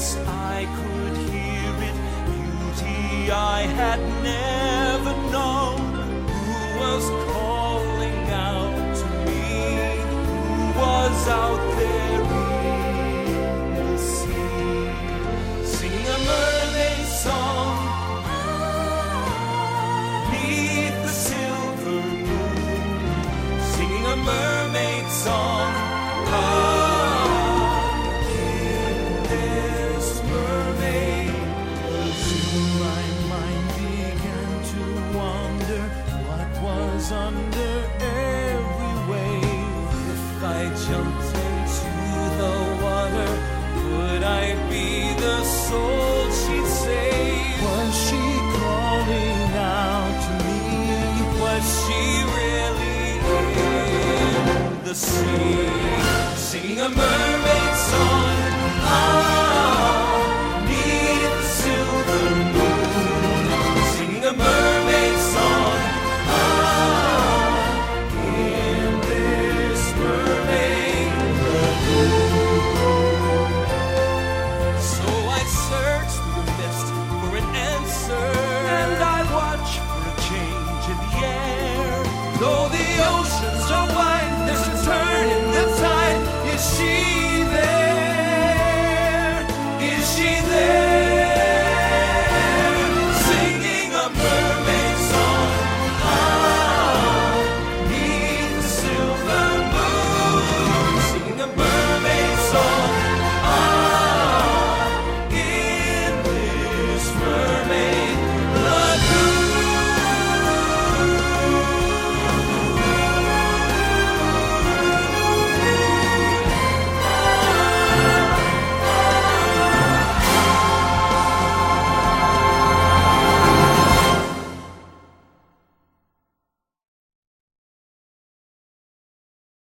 darkness, I could hear it. Beauty I had never known. Who was calling out to me? Who was out there under every wave? If I jumped into the water, would I be the soul she'd save? Was she calling out to me? Was she really in the sea? Singing a mermaid